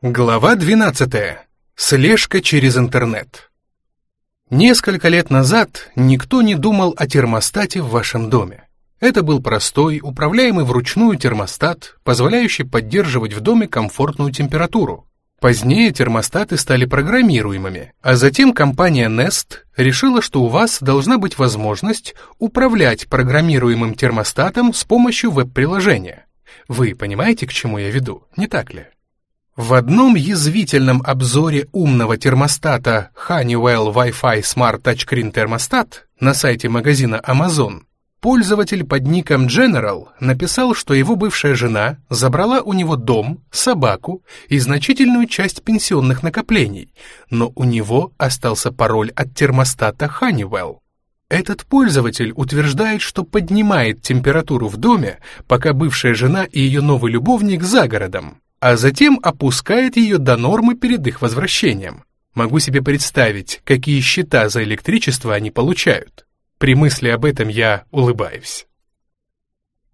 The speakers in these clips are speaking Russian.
Глава 12. Слежка через интернет. Несколько лет назад никто не думал о термостате в вашем доме. Это был простой, управляемый вручную термостат, позволяющий поддерживать в доме комфортную температуру. Позднее термостаты стали программируемыми, а затем компания Nest решила, что у вас должна быть возможность управлять программируемым термостатом с помощью веб-приложения. Вы понимаете, к чему я веду, не так ли? В одном язвительном обзоре умного термостата Honeywell Wi-Fi Smart Touchscreen Thermostat на сайте магазина Amazon пользователь под ником General написал, что его бывшая жена забрала у него дом, собаку и значительную часть пенсионных накоплений, но у него остался пароль от термостата Honeywell. Этот пользователь утверждает, что поднимает температуру в доме, пока бывшая жена и ее новый любовник за городом а затем опускает ее до нормы перед их возвращением. Могу себе представить, какие счета за электричество они получают. При мысли об этом я улыбаюсь.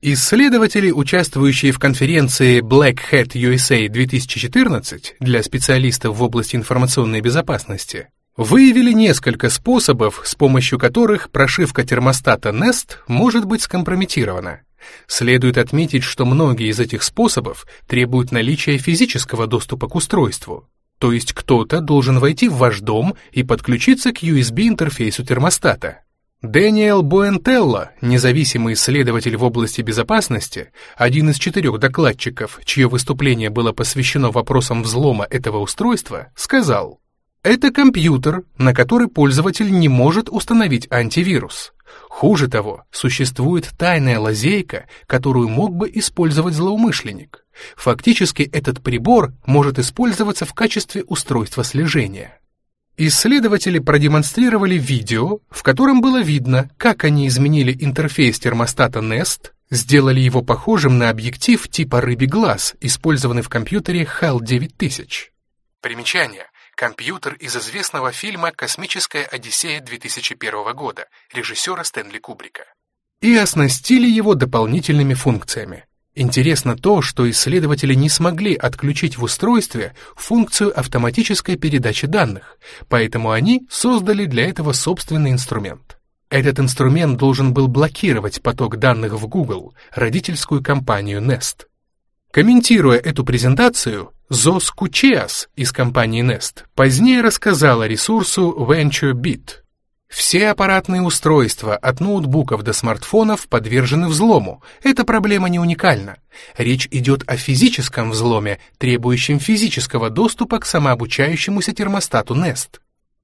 Исследователи, участвующие в конференции Black Hat USA 2014 для специалистов в области информационной безопасности, выявили несколько способов, с помощью которых прошивка термостата Nest может быть скомпрометирована. Следует отметить, что многие из этих способов требуют наличия физического доступа к устройству. То есть кто-то должен войти в ваш дом и подключиться к USB-интерфейсу термостата. Дэниел Буэнтелло, независимый исследователь в области безопасности, один из четырех докладчиков, чье выступление было посвящено вопросам взлома этого устройства, сказал, «Это компьютер, на который пользователь не может установить антивирус. Хуже того, существует тайная лазейка, которую мог бы использовать злоумышленник. Фактически этот прибор может использоваться в качестве устройства слежения. Исследователи продемонстрировали видео, в котором было видно, как они изменили интерфейс термостата Nest, сделали его похожим на объектив типа рыбий глаз, использованный в компьютере HAL 9000. Примечание. Компьютер из известного фильма «Космическая Одиссея» 2001 года режиссера Стэнли Кубрика. И оснастили его дополнительными функциями. Интересно то, что исследователи не смогли отключить в устройстве функцию автоматической передачи данных, поэтому они создали для этого собственный инструмент. Этот инструмент должен был блокировать поток данных в Google, родительскую компанию Nest. Комментируя эту презентацию, Зос Кучеас из компании Nest позднее рассказала ресурсу VentureBeat. Все аппаратные устройства от ноутбуков до смартфонов подвержены взлому. Эта проблема не уникальна. Речь идет о физическом взломе, требующем физического доступа к самообучающемуся термостату Nest.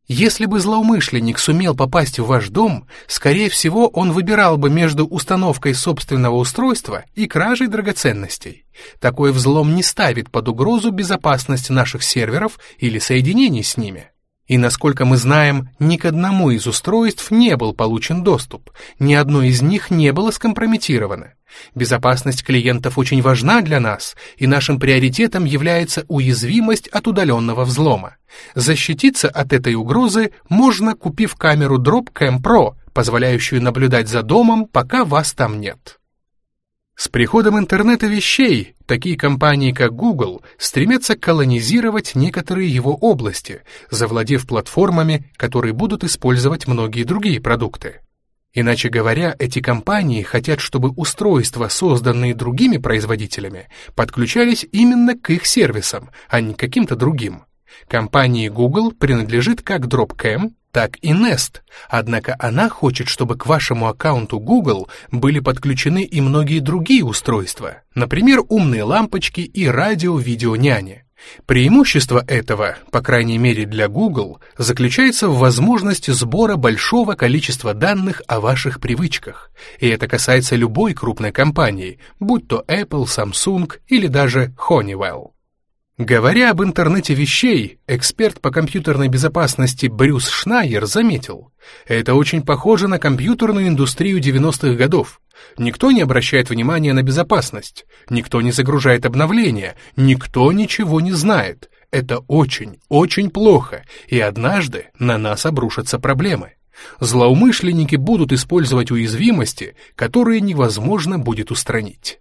Если бы злоумышленник сумел попасть в ваш дом, скорее всего, он выбирал бы между установкой собственного устройства и кражей драгоценностей. Такой взлом не ставит под угрозу безопасность наших серверов или соединений с ними. И насколько мы знаем, ни к одному из устройств не был получен доступ, ни одно из них не было скомпрометировано. Безопасность клиентов очень важна для нас, и нашим приоритетом является уязвимость от удаленного взлома. Защититься от этой угрозы можно, купив камеру Dropcam Pro, позволяющую наблюдать за домом, пока вас там нет. С приходом интернета вещей такие компании, как Google, стремятся колонизировать некоторые его области, завладев платформами, которые будут использовать многие другие продукты. Иначе говоря, эти компании хотят, чтобы устройства, созданные другими производителями, подключались именно к их сервисам, а не к каким-то другим. Компании Google принадлежит как Dropcam, так и Nest, однако она хочет, чтобы к вашему аккаунту Google были подключены и многие другие устройства, например, умные лампочки и радио-видео-няни. Преимущество этого, по крайней мере для Google, заключается в возможности сбора большого количества данных о ваших привычках, и это касается любой крупной компании, будь то Apple, Samsung или даже Honeywell. Говоря об интернете вещей, эксперт по компьютерной безопасности Брюс Шнайер заметил, это очень похоже на компьютерную индустрию 90-х годов. Никто не обращает внимания на безопасность, никто не загружает обновления, никто ничего не знает. Это очень, очень плохо, и однажды на нас обрушатся проблемы. Злоумышленники будут использовать уязвимости, которые невозможно будет устранить.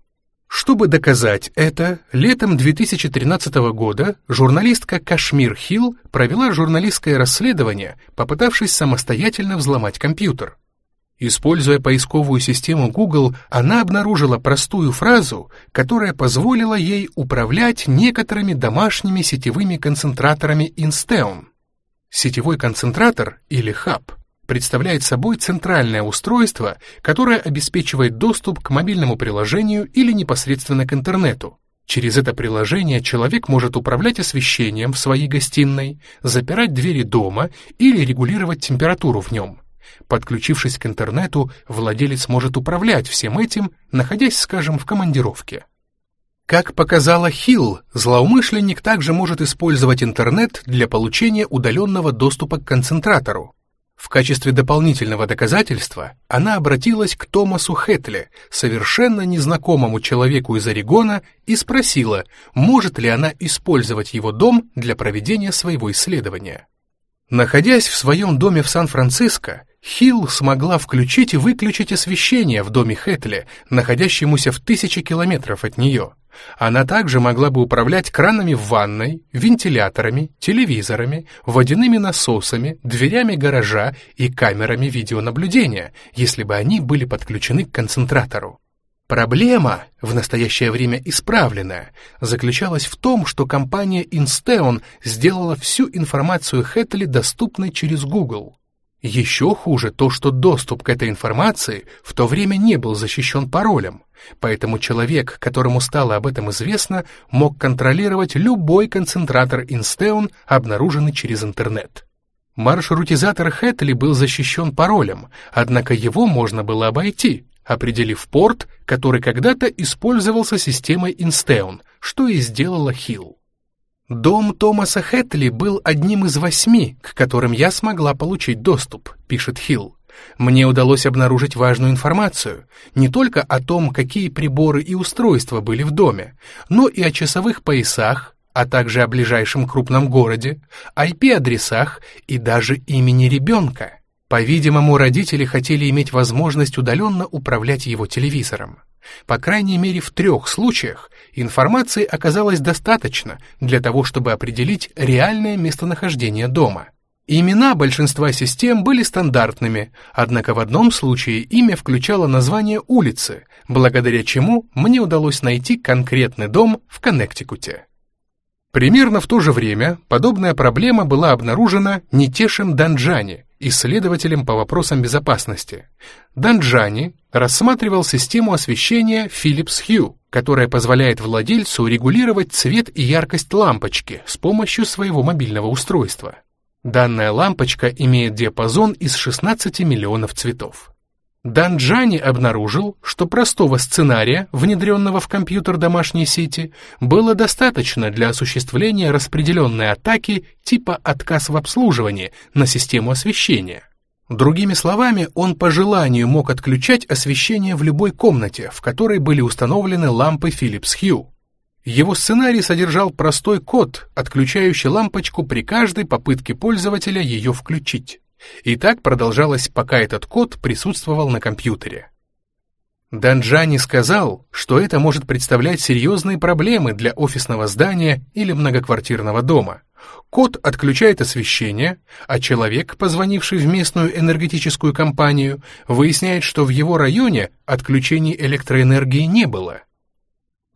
Чтобы доказать это, летом 2013 года журналистка Кашмир Хилл провела журналистское расследование, попытавшись самостоятельно взломать компьютер. Используя поисковую систему Google, она обнаружила простую фразу, которая позволила ей управлять некоторыми домашними сетевыми концентраторами Insteon. Сетевой концентратор или хаб представляет собой центральное устройство, которое обеспечивает доступ к мобильному приложению или непосредственно к интернету. Через это приложение человек может управлять освещением в своей гостиной, запирать двери дома или регулировать температуру в нем. Подключившись к интернету, владелец может управлять всем этим, находясь, скажем, в командировке. Как показала Хилл, злоумышленник также может использовать интернет для получения удаленного доступа к концентратору. В качестве дополнительного доказательства она обратилась к Томасу Хэтле, совершенно незнакомому человеку из Орегона, и спросила, может ли она использовать его дом для проведения своего исследования. Находясь в своем доме в Сан-Франциско, Хилл смогла включить и выключить освещение в доме Хэтле, находящемуся в тысячи километров от нее. Она также могла бы управлять кранами в ванной, вентиляторами, телевизорами, водяными насосами, дверями гаража и камерами видеонаблюдения, если бы они были подключены к концентратору. Проблема, в настоящее время исправленная, заключалась в том, что компания Insteon сделала всю информацию Хэтли доступной через Google. Еще хуже то, что доступ к этой информации в то время не был защищен паролем, поэтому человек, которому стало об этом известно, мог контролировать любой концентратор Insteon, обнаруженный через интернет. Маршрутизатор Хэтли был защищен паролем, однако его можно было обойти, определив порт, который когда-то использовался системой Insteon, что и сделала Хилл. «Дом Томаса Хэтли был одним из восьми, к которым я смогла получить доступ», — пишет Хилл. «Мне удалось обнаружить важную информацию, не только о том, какие приборы и устройства были в доме, но и о часовых поясах, а также о ближайшем крупном городе, IP-адресах и даже имени ребенка. По-видимому, родители хотели иметь возможность удаленно управлять его телевизором. По крайней мере, в трех случаях информации оказалось достаточно для того, чтобы определить реальное местонахождение дома. Имена большинства систем были стандартными, однако в одном случае имя включало название улицы, благодаря чему мне удалось найти конкретный дом в Коннектикуте. Примерно в то же время подобная проблема была обнаружена Нитешем Данджани, исследователем по вопросам безопасности. Данджани рассматривал систему освещения Philips Hue, которая позволяет владельцу регулировать цвет и яркость лампочки с помощью своего мобильного устройства. Данная лампочка имеет диапазон из 16 миллионов цветов. Данджани обнаружил, что простого сценария, внедренного в компьютер домашней сети, было достаточно для осуществления распределенной атаки типа отказ в обслуживании на систему освещения. Другими словами, он по желанию мог отключать освещение в любой комнате, в которой были установлены лампы Philips Hue. Его сценарий содержал простой код, отключающий лампочку при каждой попытке пользователя ее включить. И так продолжалось, пока этот код присутствовал на компьютере. Данджани сказал, что это может представлять серьезные проблемы для офисного здания или многоквартирного дома. Код отключает освещение, а человек, позвонивший в местную энергетическую компанию, выясняет, что в его районе отключений электроэнергии не было.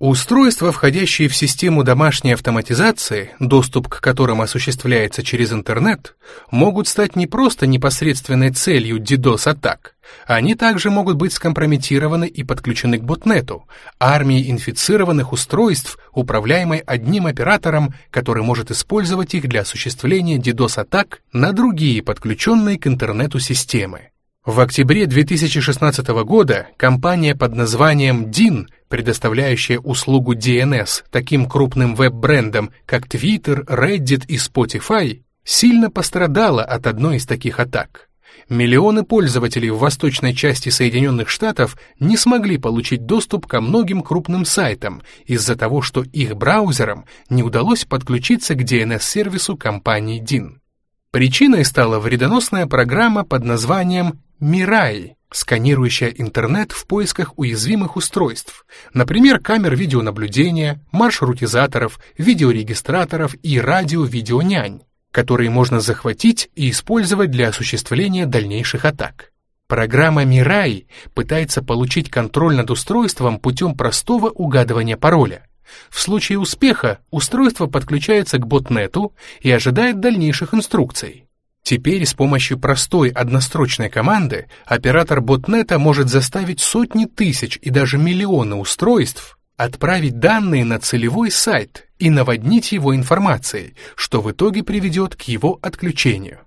Устройства, входящие в систему домашней автоматизации, доступ к которым осуществляется через интернет, могут стать не просто непосредственной целью DDoS-атак, они также могут быть скомпрометированы и подключены к ботнету, армии инфицированных устройств, управляемой одним оператором, который может использовать их для осуществления DDoS-атак на другие подключенные к интернету системы. В октябре 2016 года компания под названием DIN, предоставляющая услугу DNS таким крупным веб-брендам, как Twitter, Reddit и Spotify, сильно пострадала от одной из таких атак. Миллионы пользователей в восточной части Соединенных Штатов не смогли получить доступ ко многим крупным сайтам из-за того, что их браузерам не удалось подключиться к DNS-сервису компании DIN. Причиной стала вредоносная программа под названием Mirai, сканирующая интернет в поисках уязвимых устройств, например, камер видеонаблюдения, маршрутизаторов, видеорегистраторов и радио-видеонянь, которые можно захватить и использовать для осуществления дальнейших атак. Программа Mirai пытается получить контроль над устройством путем простого угадывания пароля. В случае успеха устройство подключается к ботнету и ожидает дальнейших инструкций. Теперь с помощью простой однострочной команды оператор ботнета может заставить сотни тысяч и даже миллионы устройств отправить данные на целевой сайт и наводнить его информацией, что в итоге приведет к его отключению.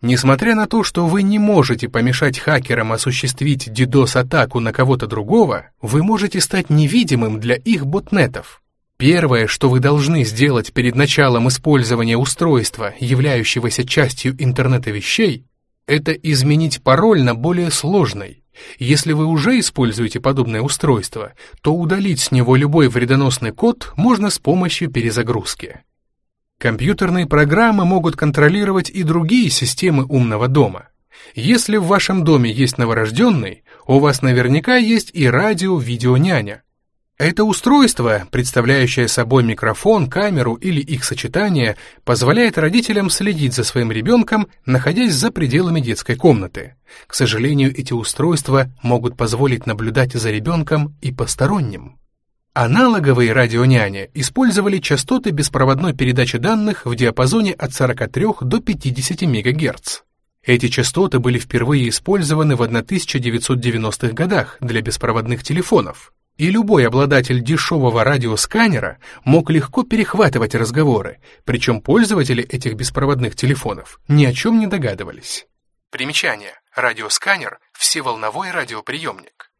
Несмотря на то, что вы не можете помешать хакерам осуществить DDoS-атаку на кого-то другого, вы можете стать невидимым для их ботнетов. Первое, что вы должны сделать перед началом использования устройства, являющегося частью интернета вещей, это изменить пароль на более сложный. Если вы уже используете подобное устройство, то удалить с него любой вредоносный код можно с помощью перезагрузки. Компьютерные программы могут контролировать и другие системы умного дома. Если в вашем доме есть новорожденный, у вас наверняка есть и радио-видеоняня, это устройство, представляющее собой микрофон, камеру или их сочетание, позволяет родителям следить за своим ребенком, находясь за пределами детской комнаты. К сожалению, эти устройства могут позволить наблюдать за ребенком и посторонним. Аналоговые радионяни использовали частоты беспроводной передачи данных в диапазоне от 43 до 50 МГц. Эти частоты были впервые использованы в 1990-х годах для беспроводных телефонов, и любой обладатель дешевого радиосканера мог легко перехватывать разговоры, причем пользователи этих беспроводных телефонов ни о чем не догадывались. Примечание. Радиосканер – всеволновой радиоприемник.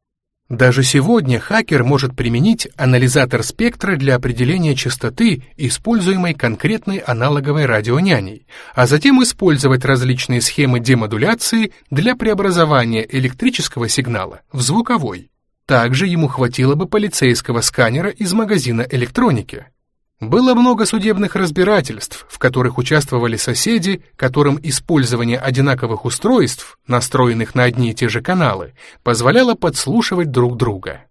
Даже сегодня хакер может применить анализатор спектра для определения частоты, используемой конкретной аналоговой радионяней, а затем использовать различные схемы демодуляции для преобразования электрического сигнала в звуковой. Также ему хватило бы полицейского сканера из магазина электроники. Было много судебных разбирательств, в которых участвовали соседи, которым использование одинаковых устройств, настроенных на одни и те же каналы, позволяло подслушивать друг друга.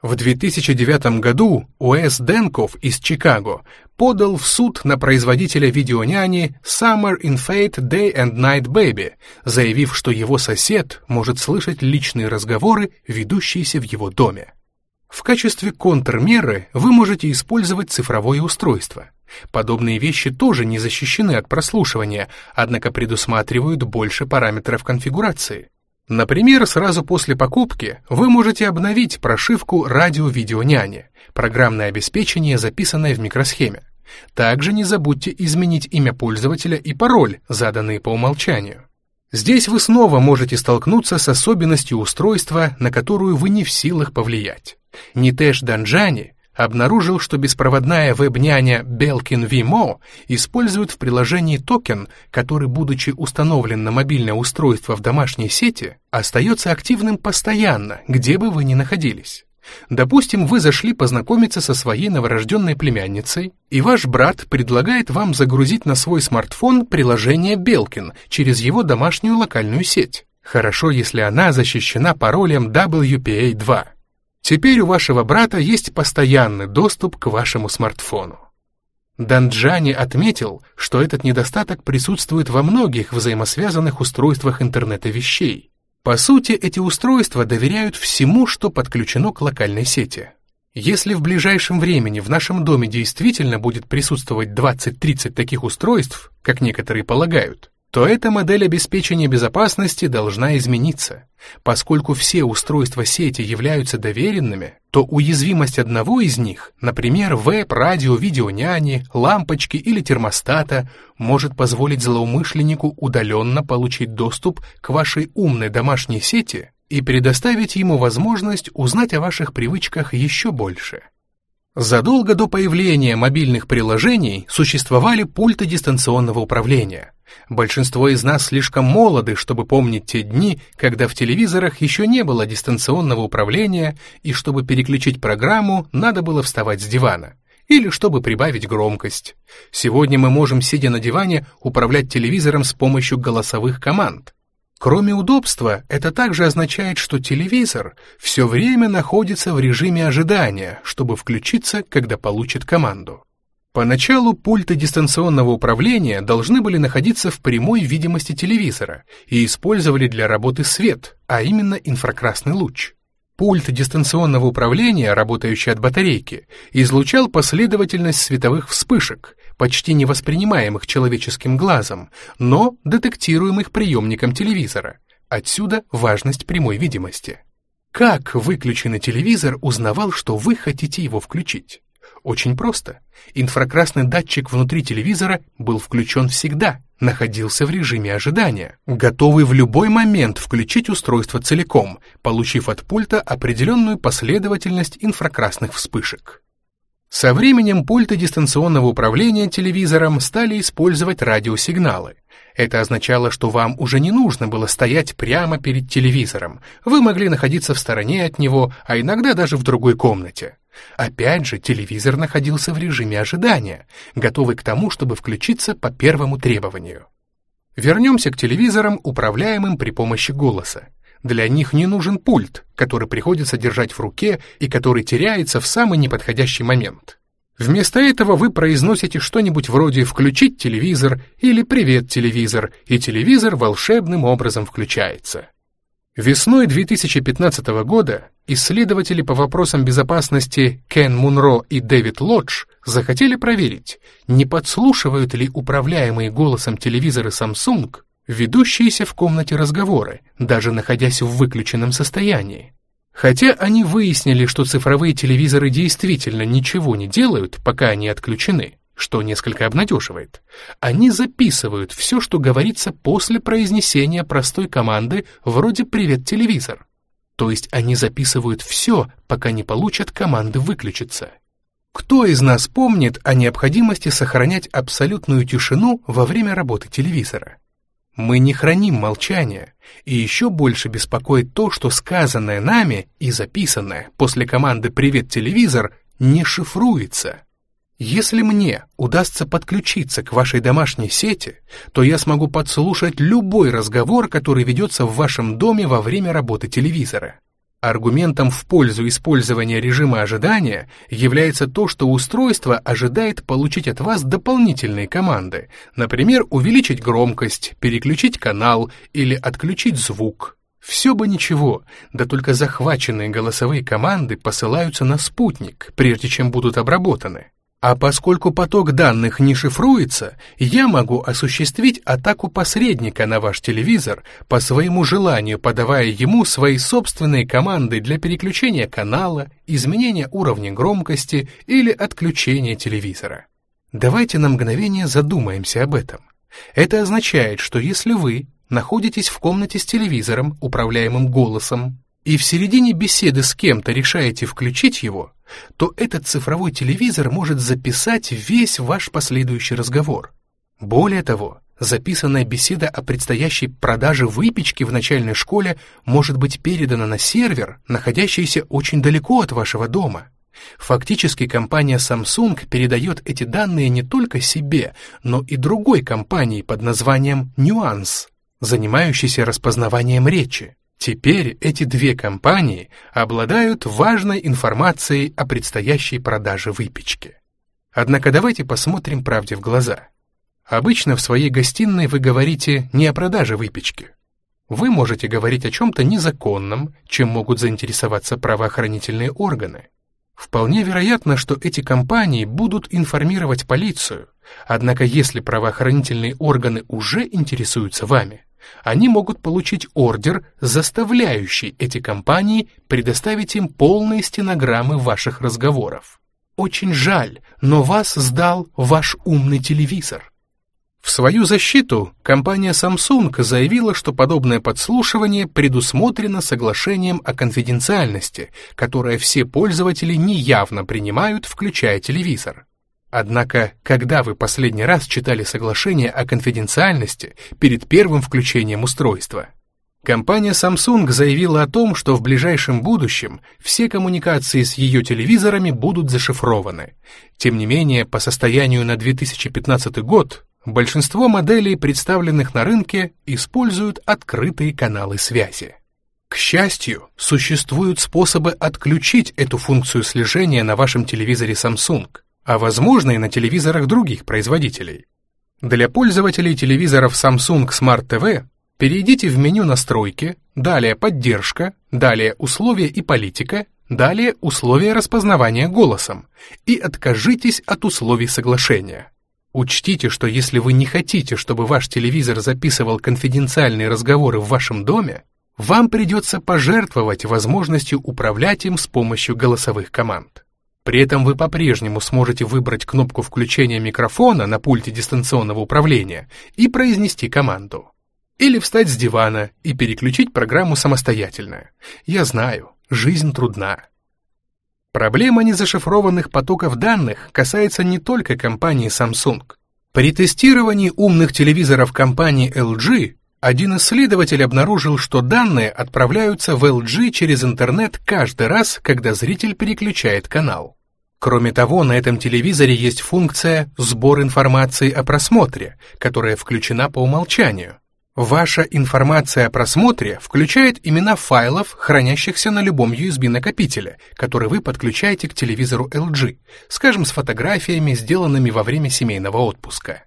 В 2009 году Уэс Денков из Чикаго подал в суд на производителя видеоняни Summer in Fate Day and Night Baby, заявив, что его сосед может слышать личные разговоры, ведущиеся в его доме. В качестве контрмеры вы можете использовать цифровое устройство. Подобные вещи тоже не защищены от прослушивания, однако предусматривают больше параметров конфигурации. Например, сразу после покупки вы можете обновить прошивку радио-видео-няни, программное обеспечение, записанное в микросхеме. Также не забудьте изменить имя пользователя и пароль, заданные по умолчанию. Здесь вы снова можете столкнуться с особенностью устройства, на которую вы не в силах повлиять. Нитеш Данджани обнаружил, что беспроводная веб-няня Belkin Vimo использует в приложении токен, который, будучи установлен на мобильное устройство в домашней сети, остается активным постоянно, где бы вы ни находились. Допустим, вы зашли познакомиться со своей новорожденной племянницей, и ваш брат предлагает вам загрузить на свой смартфон приложение Belkin через его домашнюю локальную сеть. Хорошо, если она защищена паролем WPA2. Теперь у вашего брата есть постоянный доступ к вашему смартфону. Данджани отметил, что этот недостаток присутствует во многих взаимосвязанных устройствах интернета вещей. По сути, эти устройства доверяют всему, что подключено к локальной сети. Если в ближайшем времени в нашем доме действительно будет присутствовать 20-30 таких устройств, как некоторые полагают, то эта модель обеспечения безопасности должна измениться. Поскольку все устройства сети являются доверенными, то уязвимость одного из них, например, веб, радио, видеоняни, лампочки или термостата, может позволить злоумышленнику удаленно получить доступ к вашей умной домашней сети и предоставить ему возможность узнать о ваших привычках еще больше. Задолго до появления мобильных приложений существовали пульты дистанционного управления. Большинство из нас слишком молоды, чтобы помнить те дни, когда в телевизорах еще не было дистанционного управления, и чтобы переключить программу, надо было вставать с дивана. Или чтобы прибавить громкость. Сегодня мы можем, сидя на диване, управлять телевизором с помощью голосовых команд. Кроме удобства, это также означает, что телевизор все время находится в режиме ожидания, чтобы включиться, когда получит команду. Поначалу пульты дистанционного управления должны были находиться в прямой видимости телевизора и использовали для работы свет, а именно инфракрасный луч. Пульт дистанционного управления, работающий от батарейки, излучал последовательность световых вспышек, почти не воспринимаемых человеческим глазом, но детектируемых приемником телевизора. Отсюда важность прямой видимости. Как выключенный телевизор узнавал, что вы хотите его включить? Очень просто. Инфракрасный датчик внутри телевизора был включен всегда, находился в режиме ожидания, готовый в любой момент включить устройство целиком, получив от пульта определенную последовательность инфракрасных вспышек. Со временем пульты дистанционного управления телевизором стали использовать радиосигналы. Это означало, что вам уже не нужно было стоять прямо перед телевизором. Вы могли находиться в стороне от него, а иногда даже в другой комнате. Опять же, телевизор находился в режиме ожидания, готовый к тому, чтобы включиться по первому требованию. Вернемся к телевизорам, управляемым при помощи голоса. Для них не нужен пульт, который приходится держать в руке и который теряется в самый неподходящий момент. Вместо этого вы произносите что-нибудь вроде «включить телевизор» или «привет, телевизор», и телевизор волшебным образом включается. Весной 2015 года исследователи по вопросам безопасности Кен Мунро и Дэвид Лодж захотели проверить, не подслушивают ли управляемые голосом телевизоры Samsung ведущиеся в комнате разговоры, даже находясь в выключенном состоянии. Хотя они выяснили, что цифровые телевизоры действительно ничего не делают, пока они отключены, что несколько обнадеживает, они записывают все, что говорится после произнесения простой команды вроде «Привет, телевизор». То есть они записывают все, пока не получат команды выключиться. Кто из нас помнит о необходимости сохранять абсолютную тишину во время работы телевизора? Мы не храним молчания, и еще больше беспокоит то, что сказанное нами и записанное после команды «Привет, телевизор» не шифруется. Если мне удастся подключиться к вашей домашней сети, то я смогу подслушать любой разговор, который ведется в вашем доме во время работы телевизора. Аргументом в пользу использования режима ожидания является то, что устройство ожидает получить от вас дополнительные команды, например, увеличить громкость, переключить канал или отключить звук. Все бы ничего, да только захваченные голосовые команды посылаются на спутник, прежде чем будут обработаны. А поскольку поток данных не шифруется, я могу осуществить атаку посредника на ваш телевизор по своему желанию, подавая ему свои собственные команды для переключения канала, изменения уровня громкости или отключения телевизора. Давайте на мгновение задумаемся об этом. Это означает, что если вы находитесь в комнате с телевизором, управляемым голосом, и в середине беседы с кем-то решаете включить его, то этот цифровой телевизор может записать весь ваш последующий разговор. Более того, записанная беседа о предстоящей продаже выпечки в начальной школе может быть передана на сервер, находящийся очень далеко от вашего дома. Фактически компания Samsung передает эти данные не только себе, но и другой компании под названием Nuance, занимающейся распознаванием речи. Теперь эти две компании обладают важной информацией о предстоящей продаже выпечки. Однако давайте посмотрим правде в глаза. Обычно в своей гостиной вы говорите не о продаже выпечки. Вы можете говорить о чем-то незаконном, чем могут заинтересоваться правоохранительные органы. Вполне вероятно, что эти компании будут информировать полицию, однако если правоохранительные органы уже интересуются вами, они могут получить ордер, заставляющий эти компании предоставить им полные стенограммы ваших разговоров. Очень жаль, но вас сдал ваш умный телевизор. В свою защиту компания Samsung заявила, что подобное подслушивание предусмотрено соглашением о конфиденциальности, которое все пользователи неявно принимают, включая телевизор. Однако, когда вы последний раз читали соглашение о конфиденциальности перед первым включением устройства? Компания Samsung заявила о том, что в ближайшем будущем все коммуникации с ее телевизорами будут зашифрованы. Тем не менее, по состоянию на 2015 год большинство моделей, представленных на рынке, используют открытые каналы связи. К счастью, существуют способы отключить эту функцию слежения на вашем телевизоре Samsung, а возможно и на телевизорах других производителей. Для пользователей телевизоров Samsung Smart TV перейдите в меню «Настройки», далее «Поддержка», далее «Условия и политика», далее «Условия распознавания голосом» и откажитесь от условий соглашения. Учтите, что если вы не хотите, чтобы ваш телевизор записывал конфиденциальные разговоры в вашем доме, вам придется пожертвовать возможностью управлять им с помощью голосовых команд. При этом вы по-прежнему сможете выбрать кнопку включения микрофона на пульте дистанционного управления и произнести команду. Или встать с дивана и переключить программу самостоятельно. Я знаю, жизнь трудна. Проблема незашифрованных потоков данных касается не только компании Samsung. При тестировании умных телевизоров компании LG один исследователь обнаружил, что данные отправляются в LG через интернет каждый раз, когда зритель переключает канал. Кроме того, на этом телевизоре есть функция «Сбор информации о просмотре», которая включена по умолчанию. Ваша информация о просмотре включает имена файлов, хранящихся на любом USB-накопителе, который вы подключаете к телевизору LG, скажем, с фотографиями, сделанными во время семейного отпуска.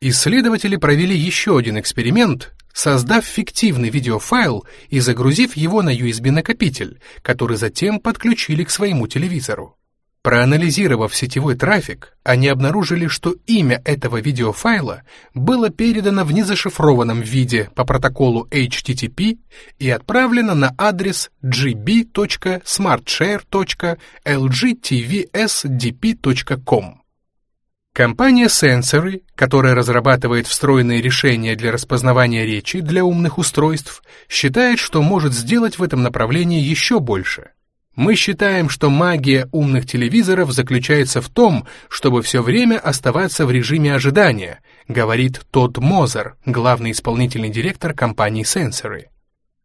Исследователи провели еще один эксперимент, создав фиктивный видеофайл и загрузив его на USB-накопитель, который затем подключили к своему телевизору. Проанализировав сетевой трафик, они обнаружили, что имя этого видеофайла было передано в незашифрованном виде по протоколу HTTP и отправлено на адрес gb.smartshare.lgtvsdp.com. Компания Sensory, которая разрабатывает встроенные решения для распознавания речи для умных устройств, считает, что может сделать в этом направлении еще больше. Мы считаем, что магия умных телевизоров заключается в том, чтобы все время оставаться в режиме ожидания, говорит Тодд Мозер, главный исполнительный директор компании Sensory.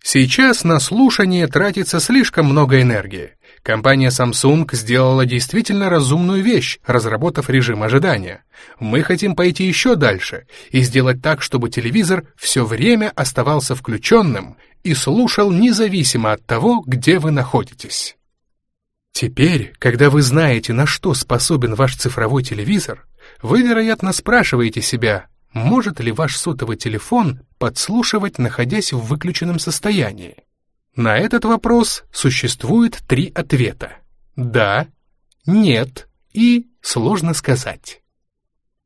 Сейчас на слушание тратится слишком много энергии. Компания Samsung сделала действительно разумную вещь, разработав режим ожидания. Мы хотим пойти еще дальше и сделать так, чтобы телевизор все время оставался включенным и слушал независимо от того, где вы находитесь. Теперь, когда вы знаете, на что способен ваш цифровой телевизор, вы, вероятно, спрашиваете себя, может ли ваш сотовый телефон подслушивать, находясь в выключенном состоянии. На этот вопрос существует три ответа. Да, нет и сложно сказать.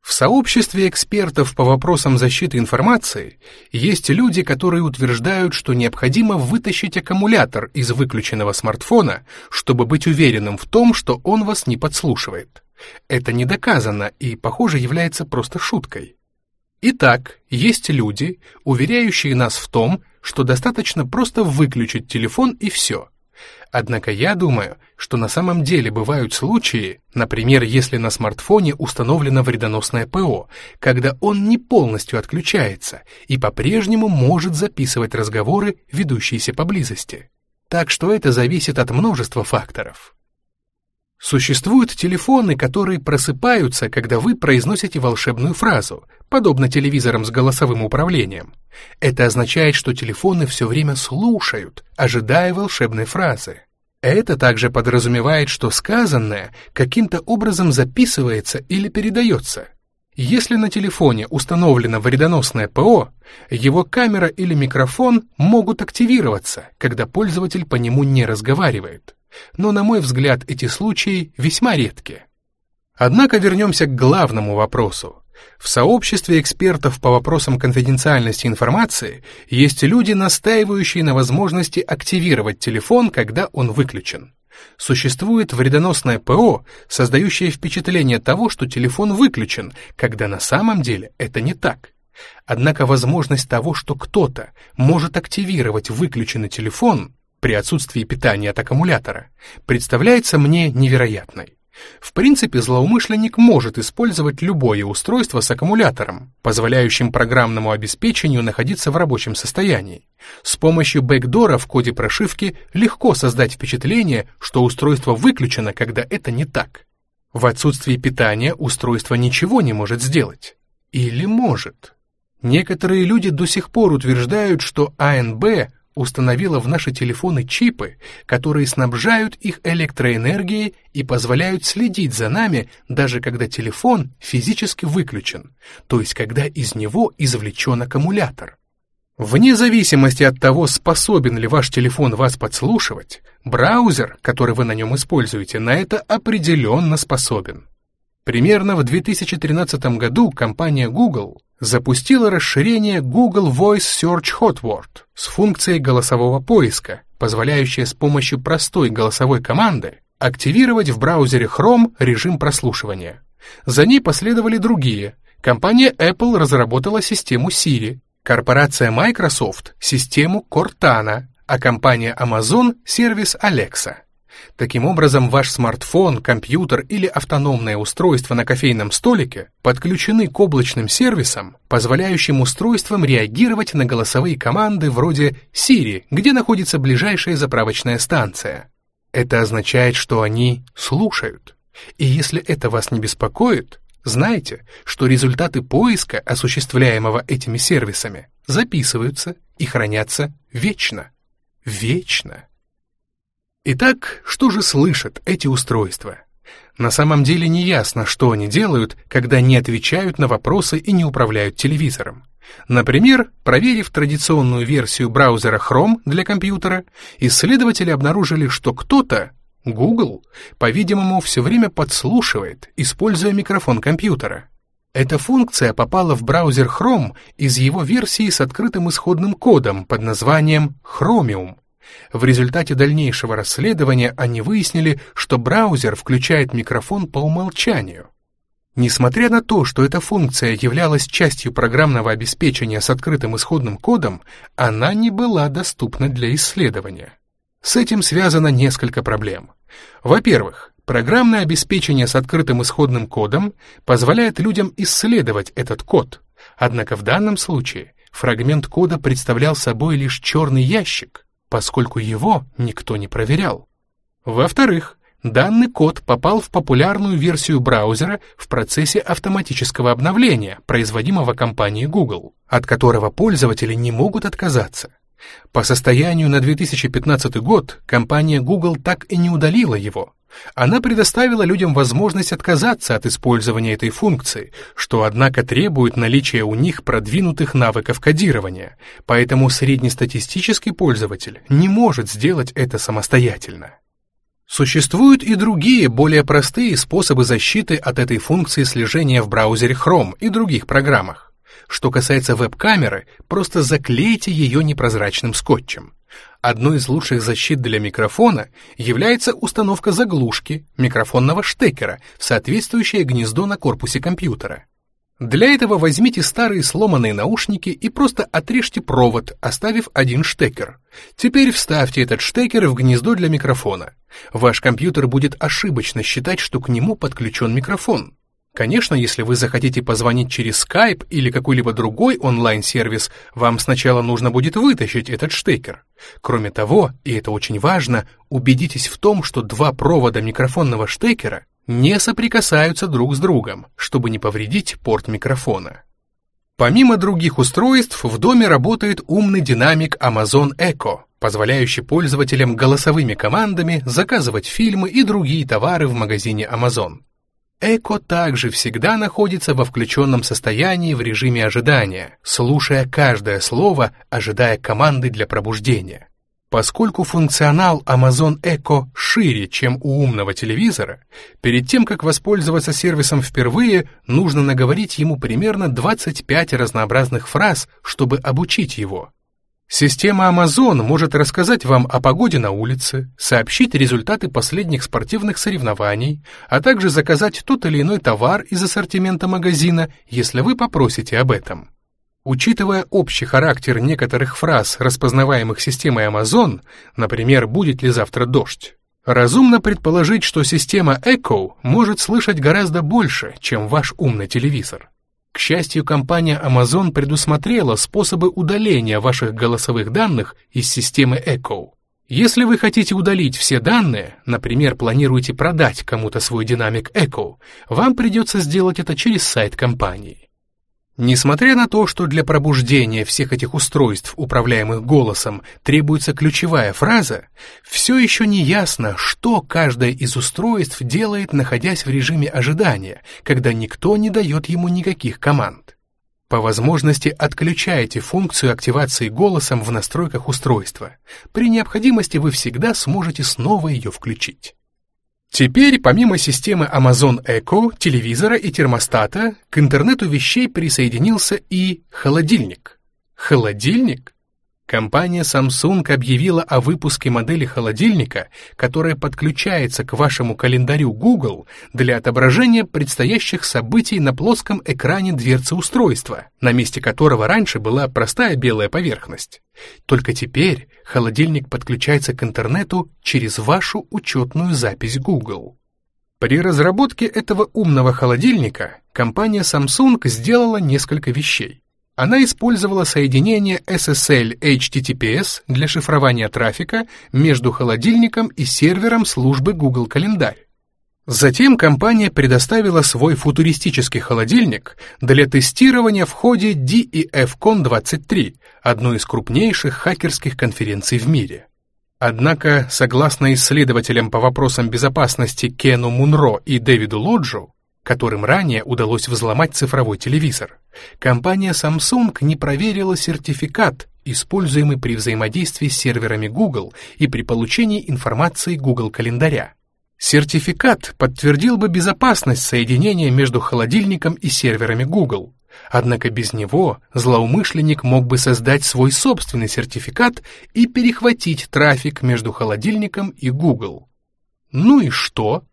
В сообществе экспертов по вопросам защиты информации есть люди, которые утверждают, что необходимо вытащить аккумулятор из выключенного смартфона, чтобы быть уверенным в том, что он вас не подслушивает. Это не доказано и, похоже, является просто шуткой. Итак, есть люди, уверяющие нас в том, что достаточно просто выключить телефон и все. Однако я думаю, что на самом деле бывают случаи, например, если на смартфоне установлено вредоносное ПО, когда он не полностью отключается и по-прежнему может записывать разговоры, ведущиеся поблизости. Так что это зависит от множества факторов. Существуют телефоны, которые просыпаются, когда вы произносите волшебную фразу, подобно телевизорам с голосовым управлением. Это означает, что телефоны все время слушают, ожидая волшебной фразы. Это также подразумевает, что сказанное каким-то образом записывается или передается. Если на телефоне установлено вредоносное ПО, его камера или микрофон могут активироваться, когда пользователь по нему не разговаривает но, на мой взгляд, эти случаи весьма редки. Однако вернемся к главному вопросу. В сообществе экспертов по вопросам конфиденциальности информации есть люди, настаивающие на возможности активировать телефон, когда он выключен. Существует вредоносное ПО, создающее впечатление того, что телефон выключен, когда на самом деле это не так. Однако возможность того, что кто-то может активировать выключенный телефон, при отсутствии питания от аккумулятора, представляется мне невероятной. В принципе, злоумышленник может использовать любое устройство с аккумулятором, позволяющим программному обеспечению находиться в рабочем состоянии. С помощью бэкдора в коде прошивки легко создать впечатление, что устройство выключено, когда это не так. В отсутствии питания устройство ничего не может сделать. Или может? Некоторые люди до сих пор утверждают, что АНБ установила в наши телефоны чипы, которые снабжают их электроэнергией и позволяют следить за нами, даже когда телефон физически выключен, то есть когда из него извлечен аккумулятор. Вне зависимости от того, способен ли ваш телефон вас подслушивать, браузер, который вы на нем используете, на это определенно способен. Примерно в 2013 году компания Google запустила расширение Google Voice Search Hotword с функцией голосового поиска, позволяющее с помощью простой голосовой команды активировать в браузере Chrome режим прослушивания. За ней последовали другие. Компания Apple разработала систему Siri, корпорация Microsoft — систему Cortana, а компания Amazon — сервис Alexa. Таким образом, ваш смартфон, компьютер или автономное устройство на кофейном столике подключены к облачным сервисам, позволяющим устройствам реагировать на голосовые команды вроде Siri, где находится ближайшая заправочная станция. Это означает, что они слушают. И если это вас не беспокоит, знайте, что результаты поиска, осуществляемого этими сервисами, записываются и хранятся вечно. Вечно. Итак, что же слышат эти устройства? На самом деле не ясно, что они делают, когда не отвечают на вопросы и не управляют телевизором. Например, проверив традиционную версию браузера Chrome для компьютера, исследователи обнаружили, что кто-то, Google, по-видимому, все время подслушивает, используя микрофон компьютера. Эта функция попала в браузер Chrome из его версии с открытым исходным кодом под названием Chromium. В результате дальнейшего расследования они выяснили, что браузер включает микрофон по умолчанию. Несмотря на то, что эта функция являлась частью программного обеспечения с открытым исходным кодом, она не была доступна для исследования. С этим связано несколько проблем. Во-первых, программное обеспечение с открытым исходным кодом позволяет людям исследовать этот код, однако в данном случае фрагмент кода представлял собой лишь черный ящик, поскольку его никто не проверял. Во-вторых, данный код попал в популярную версию браузера в процессе автоматического обновления, производимого компанией Google, от которого пользователи не могут отказаться. По состоянию на 2015 год компания Google так и не удалила его, она предоставила людям возможность отказаться от использования этой функции, что, однако, требует наличия у них продвинутых навыков кодирования, поэтому среднестатистический пользователь не может сделать это самостоятельно. Существуют и другие, более простые способы защиты от этой функции слежения в браузере Chrome и других программах. Что касается веб-камеры, просто заклейте ее непрозрачным скотчем. Одной из лучших защит для микрофона является установка заглушки микрофонного штекера в соответствующее гнездо на корпусе компьютера. Для этого возьмите старые сломанные наушники и просто отрежьте провод, оставив один штекер. Теперь вставьте этот штекер в гнездо для микрофона. Ваш компьютер будет ошибочно считать, что к нему подключен микрофон. Конечно, если вы захотите позвонить через Skype или какой-либо другой онлайн-сервис, вам сначала нужно будет вытащить этот штекер. Кроме того, и это очень важно, убедитесь в том, что два провода микрофонного штекера не соприкасаются друг с другом, чтобы не повредить порт микрофона. Помимо других устройств, в доме работает умный динамик Amazon Echo, позволяющий пользователям голосовыми командами заказывать фильмы и другие товары в магазине Amazon. Эко также всегда находится во включенном состоянии в режиме ожидания, слушая каждое слово, ожидая команды для пробуждения. Поскольку функционал Amazon Echo шире, чем у умного телевизора, перед тем, как воспользоваться сервисом впервые, нужно наговорить ему примерно 25 разнообразных фраз, чтобы обучить его. Система Amazon может рассказать вам о погоде на улице, сообщить результаты последних спортивных соревнований, а также заказать тот или иной товар из ассортимента магазина, если вы попросите об этом. Учитывая общий характер некоторых фраз, распознаваемых системой Amazon, например, «будет ли завтра дождь?», разумно предположить, что система Echo может слышать гораздо больше, чем ваш умный телевизор. К счастью, компания Amazon предусмотрела способы удаления ваших голосовых данных из системы Echo. Если вы хотите удалить все данные, например, планируете продать кому-то свой динамик Echo, вам придется сделать это через сайт компании. Несмотря на то, что для пробуждения всех этих устройств, управляемых голосом, требуется ключевая фраза, все еще не ясно, что каждое из устройств делает, находясь в режиме ожидания, когда никто не дает ему никаких команд. По возможности отключайте функцию активации голосом в настройках устройства. При необходимости вы всегда сможете снова ее включить. Теперь, помимо системы Amazon Echo, телевизора и термостата, к интернету вещей присоединился и холодильник. Холодильник? Компания Samsung объявила о выпуске модели холодильника, которая подключается к вашему календарю Google для отображения предстоящих событий на плоском экране дверцы устройства, на месте которого раньше была простая белая поверхность. Только теперь холодильник подключается к интернету через вашу учетную запись Google. При разработке этого умного холодильника компания Samsung сделала несколько вещей. Она использовала соединение SSL-HTTPS для шифрования трафика между холодильником и сервером службы Google Календарь. Затем компания предоставила свой футуристический холодильник для тестирования в ходе DEFCON 23, одной из крупнейших хакерских конференций в мире. Однако, согласно исследователям по вопросам безопасности Кену Мунро и Дэвиду Лоджу, которым ранее удалось взломать цифровой телевизор, компания Samsung не проверила сертификат, используемый при взаимодействии с серверами Google и при получении информации Google календаря. Сертификат подтвердил бы безопасность соединения между холодильником и серверами Google, однако без него злоумышленник мог бы создать свой собственный сертификат и перехватить трафик между холодильником и Google. Ну и что?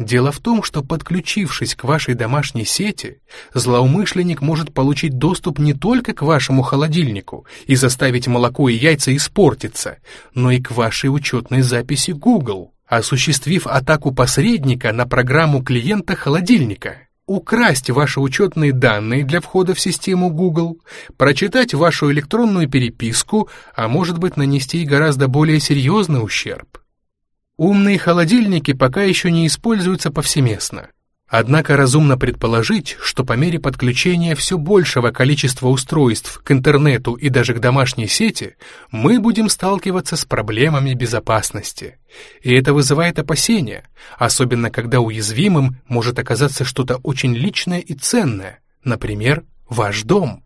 Дело в том, что подключившись к вашей домашней сети, злоумышленник может получить доступ не только к вашему холодильнику и заставить молоко и яйца испортиться, но и к вашей учетной записи Google, осуществив атаку посредника на программу клиента холодильника украсть ваши учетные данные для входа в систему Google, прочитать вашу электронную переписку, а может быть нанести гораздо более серьезный ущерб. Умные холодильники пока еще не используются повсеместно. Однако разумно предположить, что по мере подключения все большего количества устройств к интернету и даже к домашней сети, мы будем сталкиваться с проблемами безопасности. И это вызывает опасения, особенно когда уязвимым может оказаться что-то очень личное и ценное, например, ваш дом.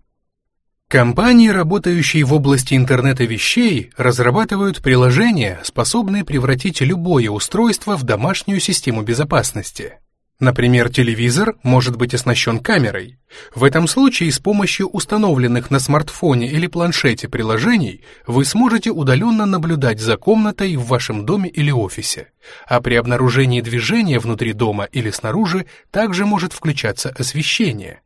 Компании, работающие в области интернета вещей, разрабатывают приложения, способные превратить любое устройство в домашнюю систему безопасности. Например, телевизор может быть оснащен камерой. В этом случае с помощью установленных на смартфоне или планшете приложений вы сможете удаленно наблюдать за комнатой в вашем доме или офисе. А при обнаружении движения внутри дома или снаружи также может включаться освещение.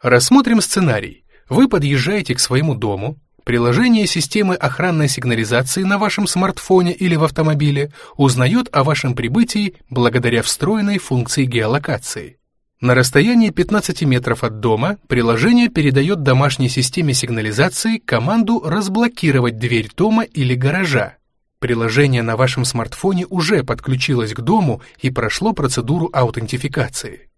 Рассмотрим сценарий. Вы подъезжаете к своему дому, приложение системы охранной сигнализации на вашем смартфоне или в автомобиле узнает о вашем прибытии благодаря встроенной функции геолокации. На расстоянии 15 метров от дома приложение передает домашней системе сигнализации команду разблокировать дверь дома или гаража. Приложение на вашем смартфоне уже подключилось к дому и прошло процедуру аутентификации.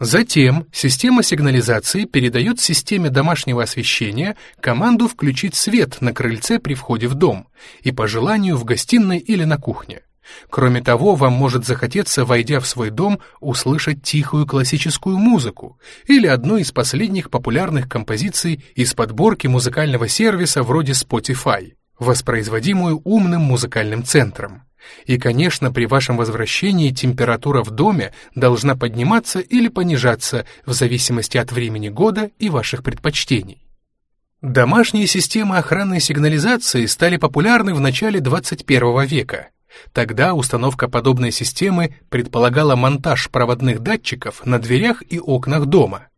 Затем система сигнализации передает системе домашнего освещения команду включить свет на крыльце при входе в дом и по желанию в гостиной или на кухне. Кроме того, вам может захотеться, войдя в свой дом, услышать тихую классическую музыку или одну из последних популярных композиций из подборки музыкального сервиса вроде Spotify, воспроизводимую умным музыкальным центром. И, конечно, при вашем возвращении температура в доме должна подниматься или понижаться в зависимости от времени года и ваших предпочтений. Домашние системы охранной сигнализации стали популярны в начале 21 века. Тогда установка подобной системы предполагала монтаж проводных датчиков на дверях и окнах дома –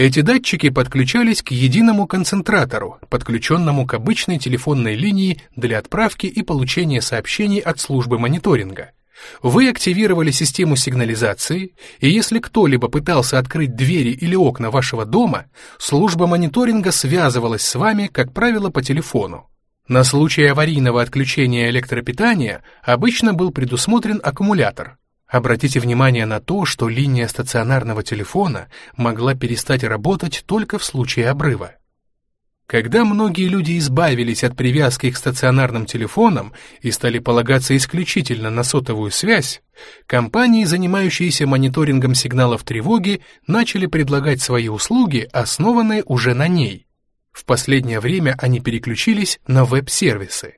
эти датчики подключались к единому концентратору, подключенному к обычной телефонной линии для отправки и получения сообщений от службы мониторинга. Вы активировали систему сигнализации, и если кто-либо пытался открыть двери или окна вашего дома, служба мониторинга связывалась с вами, как правило, по телефону. На случай аварийного отключения электропитания обычно был предусмотрен аккумулятор, Обратите внимание на то, что линия стационарного телефона могла перестать работать только в случае обрыва. Когда многие люди избавились от привязки к стационарным телефонам и стали полагаться исключительно на сотовую связь, компании, занимающиеся мониторингом сигналов тревоги, начали предлагать свои услуги, основанные уже на ней. В последнее время они переключились на веб-сервисы.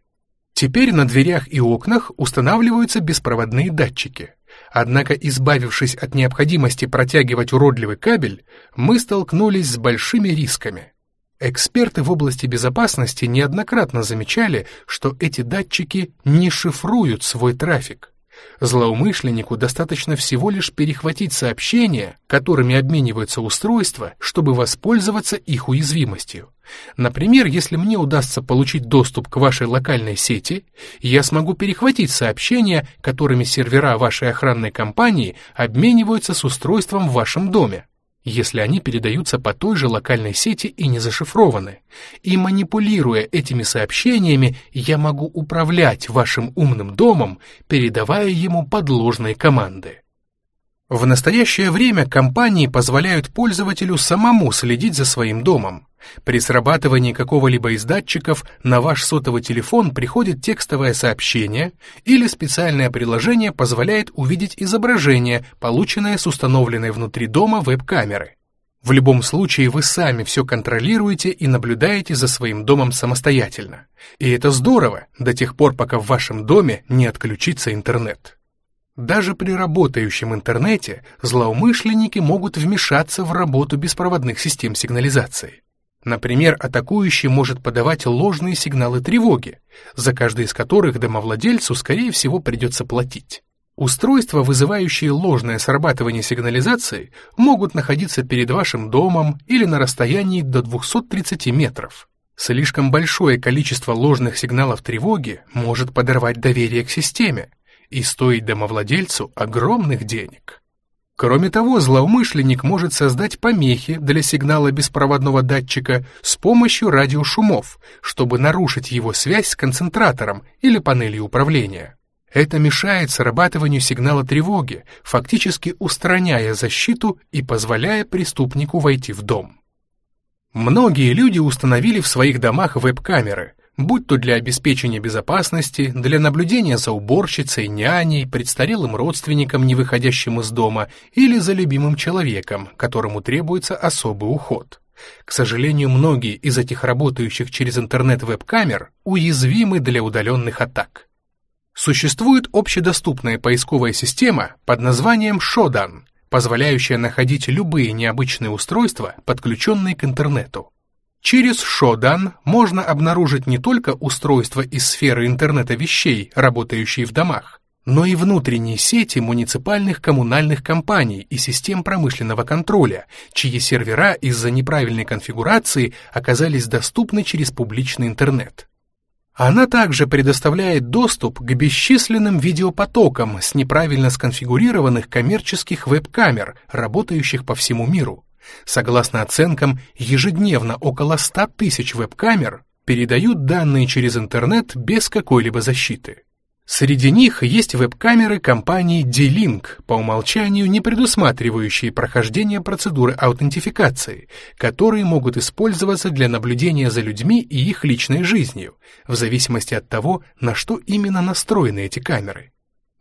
Теперь на дверях и окнах устанавливаются беспроводные датчики. Однако, избавившись от необходимости протягивать уродливый кабель, мы столкнулись с большими рисками. Эксперты в области безопасности неоднократно замечали, что эти датчики не шифруют свой трафик. Злоумышленнику достаточно всего лишь перехватить сообщения, которыми обмениваются устройства, чтобы воспользоваться их уязвимостью. Например, если мне удастся получить доступ к вашей локальной сети, я смогу перехватить сообщения, которыми сервера вашей охранной компании обмениваются с устройством в вашем доме если они передаются по той же локальной сети и не зашифрованы. И манипулируя этими сообщениями, я могу управлять вашим умным домом, передавая ему подложные команды. В настоящее время компании позволяют пользователю самому следить за своим домом. При срабатывании какого-либо из датчиков на ваш сотовый телефон приходит текстовое сообщение или специальное приложение позволяет увидеть изображение, полученное с установленной внутри дома веб-камеры. В любом случае вы сами все контролируете и наблюдаете за своим домом самостоятельно. И это здорово, до тех пор, пока в вашем доме не отключится интернет. Даже при работающем интернете злоумышленники могут вмешаться в работу беспроводных систем сигнализации. Например, атакующий может подавать ложные сигналы тревоги, за каждый из которых домовладельцу, скорее всего, придется платить. Устройства, вызывающие ложное срабатывание сигнализации, могут находиться перед вашим домом или на расстоянии до 230 метров. Слишком большое количество ложных сигналов тревоги может подорвать доверие к системе, и стоить домовладельцу огромных денег. Кроме того, злоумышленник может создать помехи для сигнала беспроводного датчика с помощью радиошумов, чтобы нарушить его связь с концентратором или панелью управления. Это мешает срабатыванию сигнала тревоги, фактически устраняя защиту и позволяя преступнику войти в дом. Многие люди установили в своих домах веб-камеры, будь то для обеспечения безопасности, для наблюдения за уборщицей, няней, престарелым родственником, не выходящим из дома, или за любимым человеком, которому требуется особый уход. К сожалению, многие из этих работающих через интернет веб-камер уязвимы для удаленных атак. Существует общедоступная поисковая система под названием Shodan, позволяющая находить любые необычные устройства, подключенные к интернету. Через Shodan можно обнаружить не только устройства из сферы интернета вещей, работающие в домах, но и внутренние сети муниципальных коммунальных компаний и систем промышленного контроля, чьи сервера из-за неправильной конфигурации оказались доступны через публичный интернет. Она также предоставляет доступ к бесчисленным видеопотокам с неправильно сконфигурированных коммерческих веб-камер, работающих по всему миру. Согласно оценкам, ежедневно около 100 тысяч веб-камер передают данные через интернет без какой-либо защиты. Среди них есть веб-камеры компании D-Link, по умолчанию не предусматривающие прохождение процедуры аутентификации, которые могут использоваться для наблюдения за людьми и их личной жизнью, в зависимости от того, на что именно настроены эти камеры.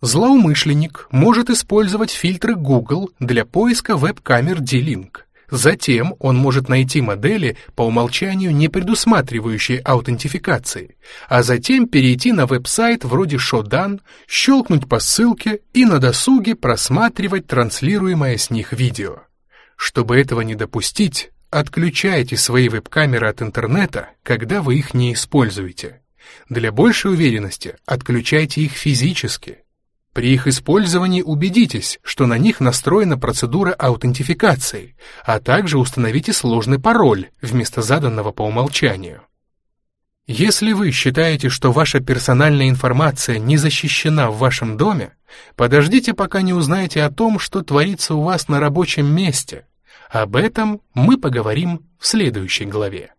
Злоумышленник может использовать фильтры Google для поиска веб-камер D-Link – Затем он может найти модели, по умолчанию не предусматривающие аутентификации, а затем перейти на веб-сайт вроде Shodan, щелкнуть по ссылке и на досуге просматривать транслируемое с них видео. Чтобы этого не допустить, отключайте свои веб-камеры от интернета, когда вы их не используете. Для большей уверенности отключайте их физически, при их использовании убедитесь, что на них настроена процедура аутентификации, а также установите сложный пароль вместо заданного по умолчанию. Если вы считаете, что ваша персональная информация не защищена в вашем доме, подождите, пока не узнаете о том, что творится у вас на рабочем месте. Об этом мы поговорим в следующей главе.